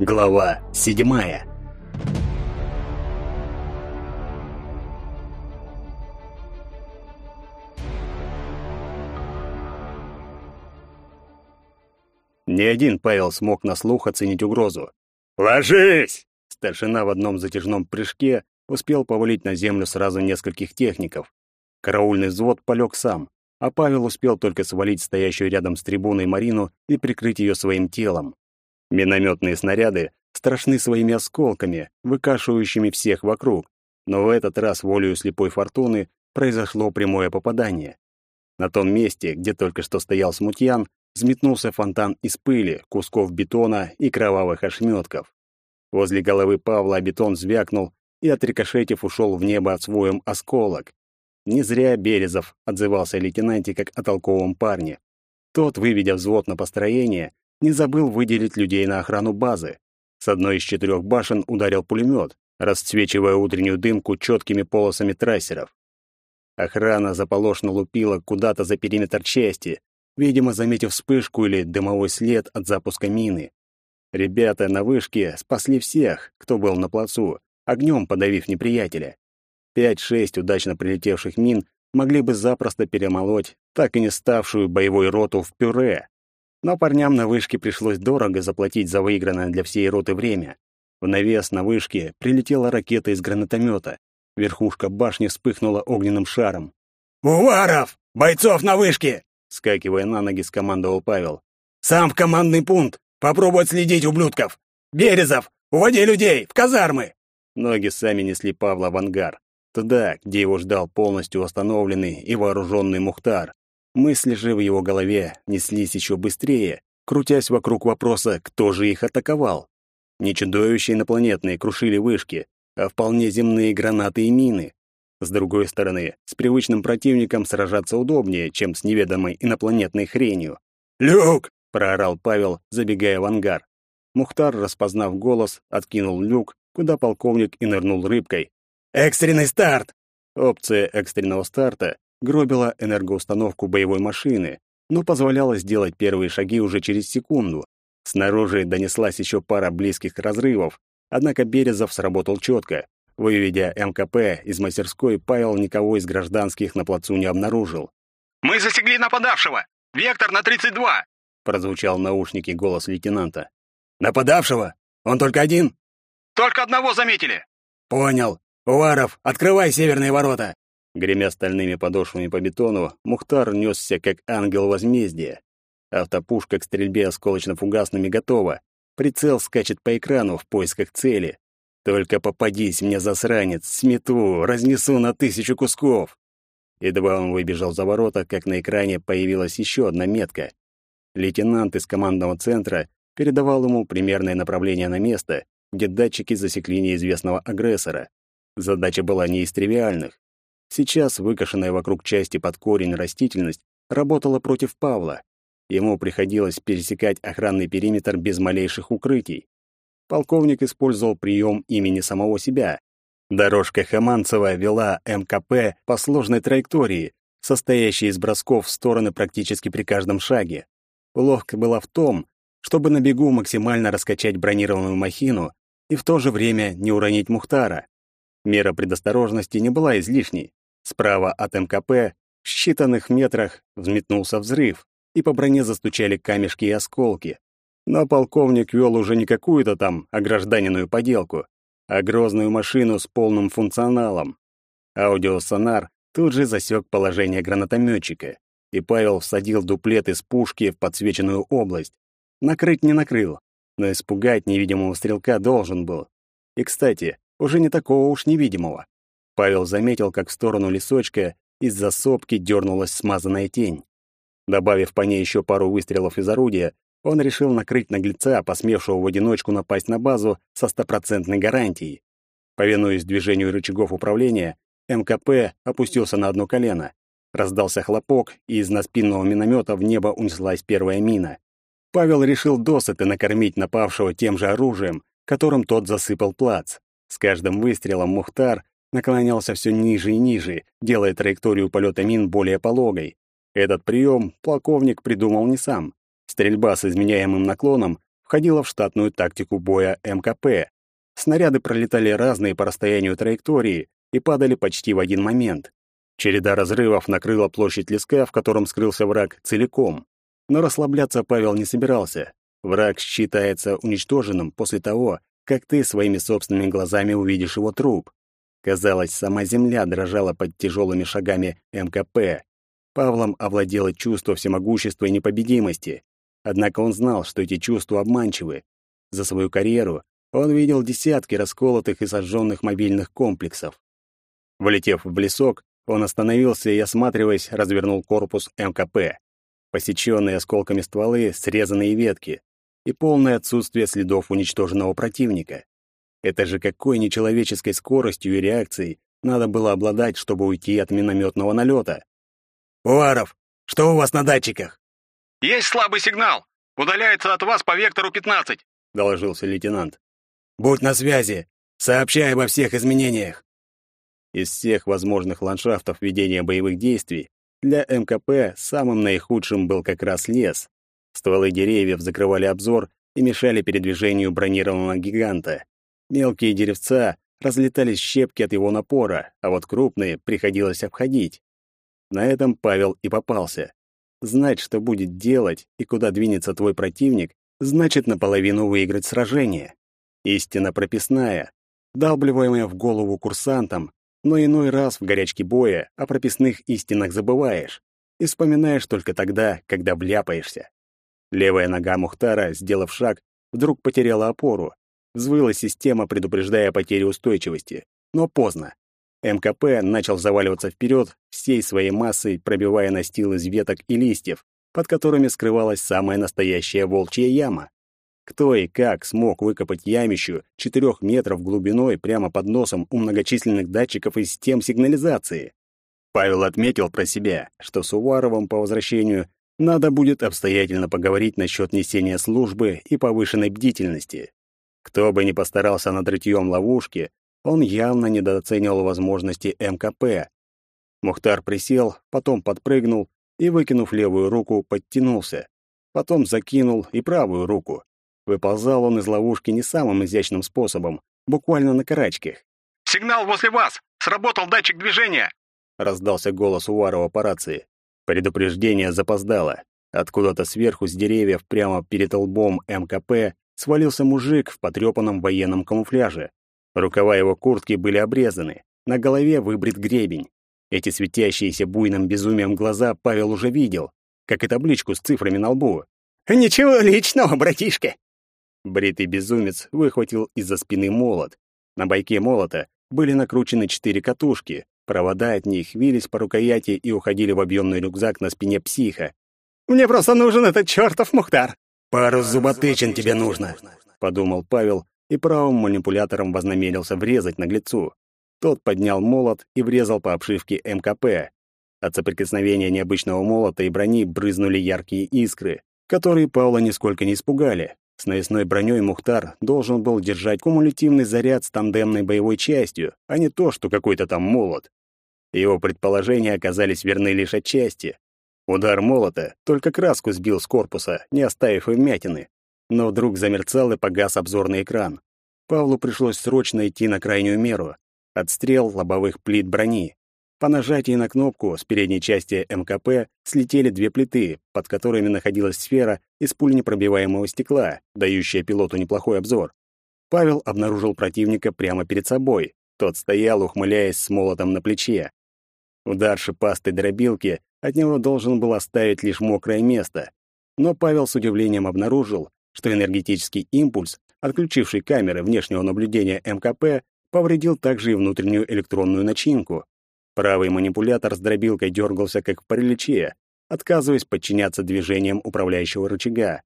Глава седьмая Ни один Павел смог на слух оценить угрозу. «Ложись!» Старшина в одном затяжном прыжке успел повалить на землю сразу нескольких техников. Караульный взвод полег сам, а Павел успел только свалить стоящую рядом с трибуной Марину и прикрыть ее своим телом. Минометные снаряды страшны своими осколками, выкашивающими всех вокруг, но в этот раз волею слепой фортуны произошло прямое попадание. На том месте, где только что стоял смутьян, взметнулся фонтан из пыли, кусков бетона и кровавых ошметков. Возле головы Павла бетон звякнул и, отрикошетив, ушел в небо от своем осколок. Не зря Березов отзывался лейтенанте как о толковом парне. Тот, выведя взвод на построение, не забыл выделить людей на охрану базы. С одной из четырех башен ударил пулемет, расцвечивая утреннюю дымку четкими полосами трассеров. Охрана заполошно лупила куда-то за периметр части, видимо, заметив вспышку или дымовой след от запуска мины. Ребята на вышке спасли всех, кто был на плацу, огнем подавив неприятеля. Пять-шесть удачно прилетевших мин могли бы запросто перемолоть так и не ставшую боевой роту в пюре. Но парням на вышке пришлось дорого заплатить за выигранное для всей роты время. В навес на вышке прилетела ракета из гранатомета. Верхушка башни вспыхнула огненным шаром. «Уваров! Бойцов на вышке!» Скакивая на ноги, скомандовал Павел. «Сам в командный пункт! Попробуй отследить ублюдков! Березов, уводи людей! В казармы!» Ноги сами несли Павла в ангар. Туда, где его ждал полностью восстановленный и вооруженный Мухтар. Мысли же в его голове неслись еще быстрее, крутясь вокруг вопроса, кто же их атаковал. Не чудовища инопланетные крушили вышки, а вполне земные гранаты и мины. С другой стороны, с привычным противником сражаться удобнее, чем с неведомой инопланетной хренью. «Люк!» — проорал Павел, забегая в ангар. Мухтар, распознав голос, откинул люк, куда полковник и нырнул рыбкой. «Экстренный старт!» Опция экстренного старта гробила энергоустановку боевой машины, но позволяла сделать первые шаги уже через секунду. Снаружи донеслась еще пара близких разрывов, однако Березов сработал четко. Выведя МКП из мастерской, Павел никого из гражданских на плацу не обнаружил. «Мы засекли нападавшего! Вектор на 32!» прозвучал в наушнике голос лейтенанта. «Нападавшего? Он только один?» «Только одного заметили!» «Понял. Уваров, открывай северные ворота!» Гремя стальными подошвами по бетону, Мухтар несся, как ангел возмездия. Автопушка к стрельбе осколочно-фугасными готова. Прицел скачет по экрану в поисках цели. Только попадись мне, засранец, смету, разнесу на тысячу кусков. Едва он выбежал за ворота, как на экране появилась еще одна метка. Лейтенант из командного центра передавал ему примерное направление на место, где датчики засекли неизвестного агрессора. Задача была не из тривиальных. Сейчас выкошенная вокруг части под корень растительность работала против Павла. Ему приходилось пересекать охранный периметр без малейших укрытий. Полковник использовал прием имени самого себя. Дорожка Хаманцева вела МКП по сложной траектории, состоящей из бросков в стороны практически при каждом шаге. Ловко была в том, чтобы на бегу максимально раскачать бронированную махину и в то же время не уронить Мухтара. Мера предосторожности не была излишней. Справа от МКП, в считанных метрах, взметнулся взрыв, и по броне застучали камешки и осколки. Но полковник вел уже не какую-то там огражданенную поделку, а грозную машину с полным функционалом. Аудиосонар тут же засек положение гранатометчика, и Павел всадил дуплет из пушки в подсвеченную область. Накрыть не накрыл, но испугать невидимого стрелка должен был. И, кстати, уже не такого уж невидимого. Павел заметил, как в сторону лесочка из-за сопки дернулась смазанная тень. Добавив по ней еще пару выстрелов из орудия, он решил накрыть наглеца, посмевшего в одиночку напасть на базу со стопроцентной гарантией. Повинуясь движению рычагов управления, МКП опустился на одно колено. Раздался хлопок, и из наспинного миномета в небо унеслась первая мина. Павел решил досыта накормить напавшего тем же оружием, которым тот засыпал плац. С каждым выстрелом Мухтар наклонялся все ниже и ниже, делая траекторию полета мин более пологой. Этот прием полковник придумал не сам. Стрельба с изменяемым наклоном входила в штатную тактику боя МКП. Снаряды пролетали разные по расстоянию траектории и падали почти в один момент. Череда разрывов накрыла площадь леска, в котором скрылся враг, целиком. Но расслабляться Павел не собирался. Враг считается уничтоженным после того, как ты своими собственными глазами увидишь его труп. Казалось, сама земля дрожала под тяжелыми шагами МКП. Павлом овладело чувство всемогущества и непобедимости. Однако он знал, что эти чувства обманчивы. За свою карьеру он видел десятки расколотых и сожженных мобильных комплексов. Влетев в лесок, он остановился и, осматриваясь, развернул корпус МКП. Посеченные осколками стволы, срезанные ветки и полное отсутствие следов уничтоженного противника. Это же какой нечеловеческой скоростью и реакцией надо было обладать, чтобы уйти от минометного налета. «Уваров, что у вас на датчиках?» «Есть слабый сигнал. Удаляется от вас по вектору 15», — доложился лейтенант. «Будь на связи. Сообщай обо всех изменениях». Из всех возможных ландшафтов ведения боевых действий для МКП самым наихудшим был как раз лес. Стволы деревьев закрывали обзор и мешали передвижению бронированного гиганта. Мелкие деревца разлетались щепки от его напора, а вот крупные приходилось обходить. На этом Павел и попался. Знать, что будет делать и куда двинется твой противник, значит наполовину выиграть сражение. Истина прописная, далбливаемая в голову курсантам, но иной раз в горячке боя о прописных истинах забываешь и вспоминаешь только тогда, когда вляпаешься. Левая нога Мухтара, сделав шаг, вдруг потеряла опору. Взвыла система, предупреждая о потере устойчивости. Но поздно. МКП начал заваливаться вперед, всей своей массой пробивая настил из веток и листьев, под которыми скрывалась самая настоящая волчья яма. Кто и как смог выкопать ямищу четырех метров глубиной прямо под носом у многочисленных датчиков и систем сигнализации? Павел отметил про себя, что с Уваровым по возвращению надо будет обстоятельно поговорить насчет несения службы и повышенной бдительности. Кто бы ни постарался над рытьем ловушки, он явно недооценивал возможности МКП. Мухтар присел, потом подпрыгнул и, выкинув левую руку, подтянулся. Потом закинул и правую руку. Выползал он из ловушки не самым изящным способом, буквально на карачках. «Сигнал возле вас! Сработал датчик движения!» — раздался голос Уварова по рации. Предупреждение запоздало. Откуда-то сверху с деревьев прямо перед лбом МКП свалился мужик в потрепанном военном камуфляже. Рукава его куртки были обрезаны, на голове выбрит гребень. Эти светящиеся буйным безумием глаза Павел уже видел, как и табличку с цифрами на лбу. «Ничего личного, братишка!» Бритый безумец выхватил из-за спины молот. На бойке молота были накручены четыре катушки, Провода от них вились по рукояти и уходили в объемный рюкзак на спине психа. «Мне просто нужен этот чертов Мухтар!» «Пару зуботычин тебе нужно!» — подумал Павел и правым манипулятором вознамерился врезать наглецу. Тот поднял молот и врезал по обшивке МКП. От соприкосновения необычного молота и брони брызнули яркие искры, которые Павла нисколько не испугали. С навесной броней Мухтар должен был держать кумулятивный заряд с тандемной боевой частью, а не то, что какой-то там молот. Его предположения оказались верны лишь отчасти. Удар молота только краску сбил с корпуса, не оставив и вмятины. Но вдруг замерцал и погас обзорный экран. Павлу пришлось срочно идти на крайнюю меру. Отстрел лобовых плит брони. По нажатии на кнопку с передней части МКП слетели две плиты, под которыми находилась сфера из пульнепробиваемого стекла, дающая пилоту неплохой обзор. Павел обнаружил противника прямо перед собой. Тот стоял, ухмыляясь с молотом на плече. Удар шипастой дробилки от него должен был оставить лишь мокрое место. Но Павел с удивлением обнаружил, что энергетический импульс, отключивший камеры внешнего наблюдения МКП, повредил также и внутреннюю электронную начинку. Правый манипулятор с дробилкой дергался как в параличе, отказываясь подчиняться движениям управляющего рычага.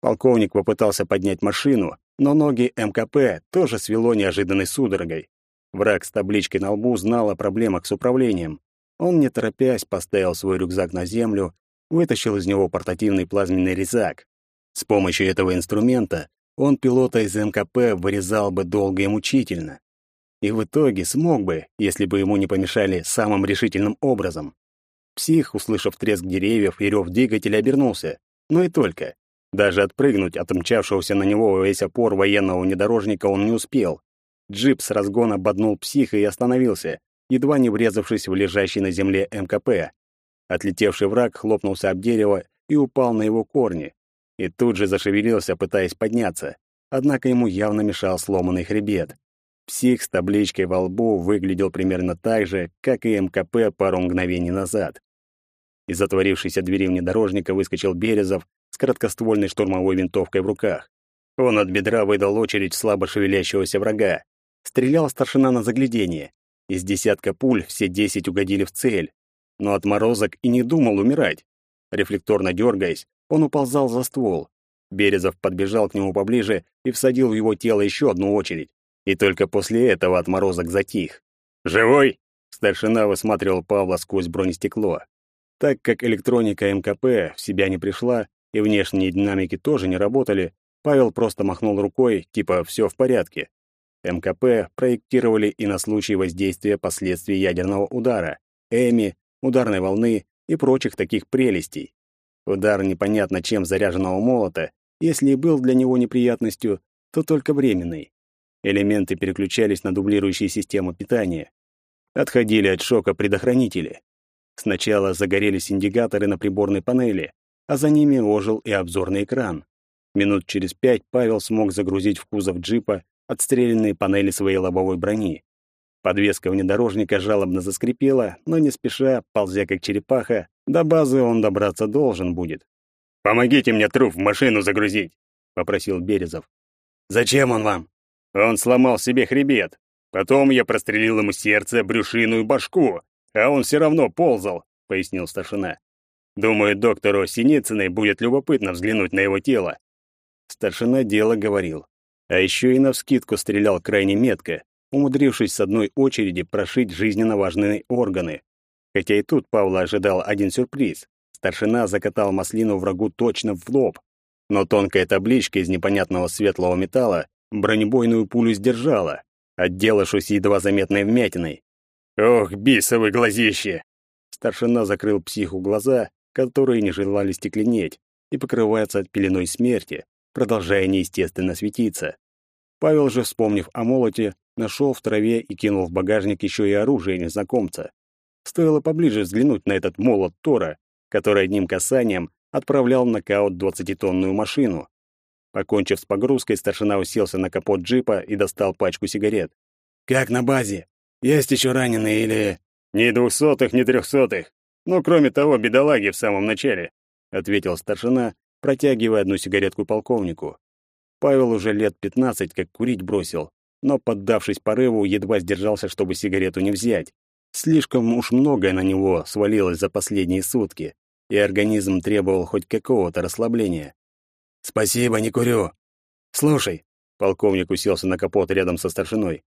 Полковник попытался поднять машину, но ноги МКП тоже свело неожиданной судорогой. Враг с табличкой на лбу знал о проблемах с управлением. Он, не торопясь, поставил свой рюкзак на землю, вытащил из него портативный плазменный резак. С помощью этого инструмента он пилота из МКП вырезал бы долго и мучительно. И в итоге смог бы, если бы ему не помешали самым решительным образом. Псих, услышав треск деревьев и рев двигателя, обернулся. Но и только. Даже отпрыгнуть от мчавшегося на него весь опор военного внедорожника он не успел. Джип с разгона боднул психа и остановился, едва не врезавшись в лежащий на земле МКП. Отлетевший враг хлопнулся об дерево и упал на его корни. И тут же зашевелился, пытаясь подняться. Однако ему явно мешал сломанный хребет. Псих с табличкой во лбу выглядел примерно так же, как и МКП пару мгновений назад. Из затворившейся двери внедорожника выскочил Березов с краткоствольной штурмовой винтовкой в руках. Он от бедра выдал очередь слабо шевелящегося врага. Стрелял старшина на заглядение. Из десятка пуль все десять угодили в цель. Но отморозок и не думал умирать. Рефлекторно дергаясь, он уползал за ствол. Березов подбежал к нему поближе и всадил в его тело еще одну очередь. И только после этого отморозок затих. «Живой?» Старшина высматривал Павла сквозь бронестекло. Так как электроника МКП в себя не пришла и внешние динамики тоже не работали, Павел просто махнул рукой, типа «все в порядке». МКП проектировали и на случай воздействия последствий ядерного удара, ЭМИ, ударной волны и прочих таких прелестей. Удар непонятно чем заряженного молота, если и был для него неприятностью, то только временный. Элементы переключались на дублирующие системы питания. Отходили от шока предохранители. Сначала загорелись индикаторы на приборной панели, а за ними ожил и обзорный экран. Минут через пять Павел смог загрузить в кузов джипа отстрелянные панели своей лобовой брони. Подвеска внедорожника жалобно заскрипела, но не спеша, ползя как черепаха, до базы он добраться должен будет. «Помогите мне труп в машину загрузить», — попросил Березов. «Зачем он вам?» Он сломал себе хребет. Потом я прострелил ему сердце, брюшину и башку, а он все равно ползал, — пояснил старшина. Думаю, доктору Синицыной будет любопытно взглянуть на его тело. Старшина дело говорил. А еще и навскидку стрелял крайне метко, умудрившись с одной очереди прошить жизненно важные органы. Хотя и тут Павла ожидал один сюрприз. Старшина закатал маслину врагу точно в лоб. Но тонкая табличка из непонятного светлого металла бронебойную пулю сдержала, отделавшись едва заметной вмятиной. «Ох, бисовы глазище!» Старшина закрыл психу глаза, которые не желали стекленеть, и покрываться от пеленой смерти, продолжая неестественно светиться. Павел же, вспомнив о молоте, нашел в траве и кинул в багажник еще и оружие незнакомца. Стоило поближе взглянуть на этот молот Тора, который одним касанием отправлял в нокаут двадцатитонную машину. Покончив с погрузкой, старшина уселся на капот джипа и достал пачку сигарет. «Как на базе? Есть еще раненые или...» «Ни двухсотых, ни трехсотых. Ну, кроме того, бедолаги в самом начале», — ответил старшина, протягивая одну сигаретку полковнику. Павел уже лет пятнадцать как курить бросил, но, поддавшись порыву, едва сдержался, чтобы сигарету не взять. Слишком уж многое на него свалилось за последние сутки, и организм требовал хоть какого-то расслабления. «Спасибо, не курю. Слушай», — полковник уселся на капот рядом со старшиной,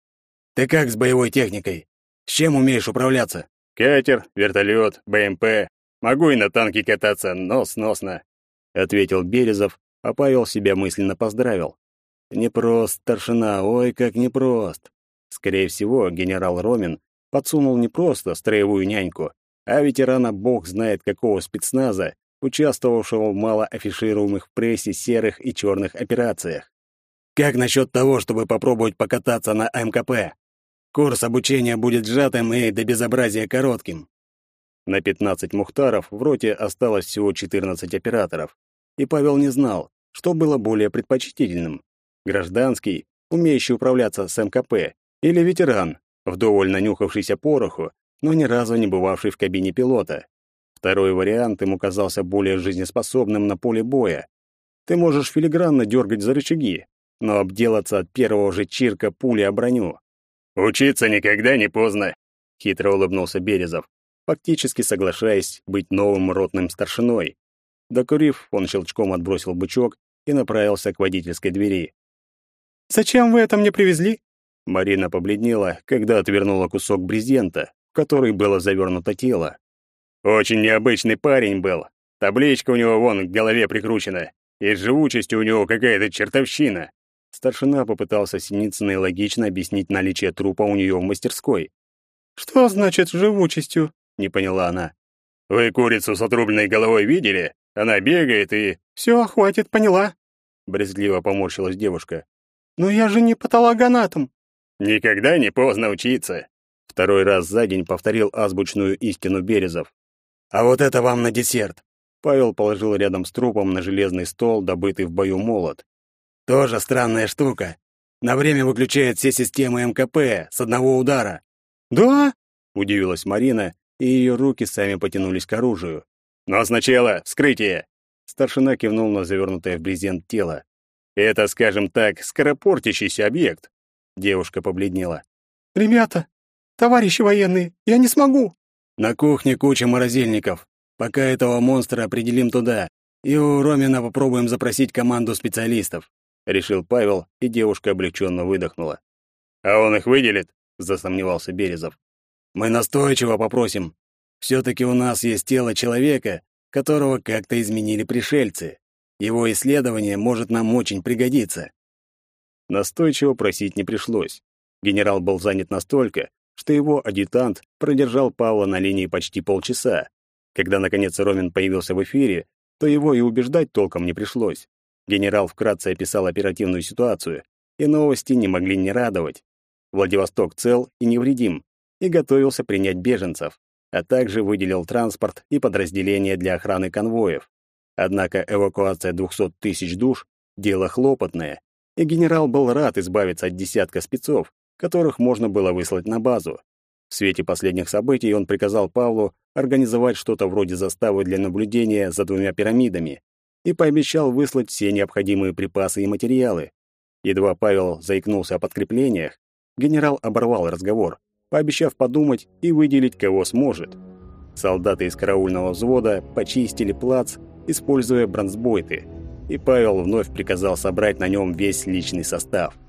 «ты как с боевой техникой? С чем умеешь управляться?» «Катер, вертолет, БМП. Могу и на танке кататься, но сносно», — ответил Березов, а Павел себя мысленно поздравил. «Непрост, старшина, ой, как непрост». Скорее всего, генерал Ромин подсунул не просто строевую няньку, а ветерана бог знает какого спецназа, участвовавшего в малоафишируемых в прессе серых и черных операциях. Как насчет того, чтобы попробовать покататься на МКП? Курс обучения будет сжатым и до безобразия коротким. На 15 мухтаров в роте осталось всего 14 операторов, и Павел не знал, что было более предпочтительным — гражданский, умеющий управляться с МКП, или ветеран, вдоволь нанюхавшийся пороху, но ни разу не бывавший в кабине пилота. Второй вариант ему казался более жизнеспособным на поле боя. Ты можешь филигранно дергать за рычаги, но обделаться от первого же чирка пули о броню. «Учиться никогда не поздно», — хитро улыбнулся Березов, фактически соглашаясь быть новым ротным старшиной. Докурив, он щелчком отбросил бычок и направился к водительской двери. «Зачем вы это мне привезли?» Марина побледнела, когда отвернула кусок брезента, в который было завернуто тело. «Очень необычный парень был. Табличка у него вон к голове прикручена, и с живучестью у него какая-то чертовщина». Старшина попытался Синицыной логично объяснить наличие трупа у нее в мастерской. «Что значит живучестью?» — не поняла она. «Вы курицу с отрубленной головой видели?» Она бегает и...» «Все, хватит, поняла», — брезгливо поморщилась девушка. «Но я же не патологоанатом». «Никогда не поздно учиться», — второй раз за день повторил азбучную истину Березов. «А вот это вам на десерт!» Павел положил рядом с трупом на железный стол, добытый в бою молот. «Тоже странная штука. На время выключает все системы МКП с одного удара». «Да?» — удивилась Марина, и ее руки сами потянулись к оружию. «Но сначала вскрытие!» Старшина кивнул на завернутое в брезент тело. «Это, скажем так, скоропортящийся объект». Девушка побледнела. «Ребята, товарищи военные, я не смогу!» «На кухне куча морозильников. Пока этого монстра определим туда, и у Ромина попробуем запросить команду специалистов», — решил Павел, и девушка облегченно выдохнула. «А он их выделит?» — засомневался Березов. «Мы настойчиво попросим. Все-таки у нас есть тело человека, которого как-то изменили пришельцы. Его исследование может нам очень пригодиться». Настойчиво просить не пришлось. Генерал был занят настолько, что его адъютант продержал Павла на линии почти полчаса. Когда, наконец, Ромин появился в эфире, то его и убеждать толком не пришлось. Генерал вкратце описал оперативную ситуацию, и новости не могли не радовать. Владивосток цел и невредим, и готовился принять беженцев, а также выделил транспорт и подразделения для охраны конвоев. Однако эвакуация 200 тысяч душ — дело хлопотное, и генерал был рад избавиться от десятка спецов, которых можно было выслать на базу. В свете последних событий он приказал Павлу организовать что-то вроде заставы для наблюдения за двумя пирамидами и пообещал выслать все необходимые припасы и материалы. Едва Павел заикнулся о подкреплениях, генерал оборвал разговор, пообещав подумать и выделить, кого сможет. Солдаты из караульного взвода почистили плац, используя бронзбойты, и Павел вновь приказал собрать на нем весь личный состав —